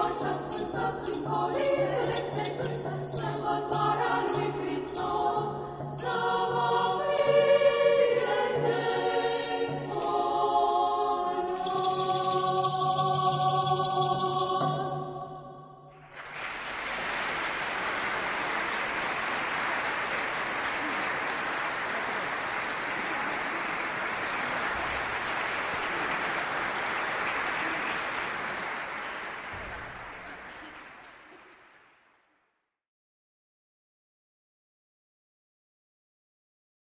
What a sensational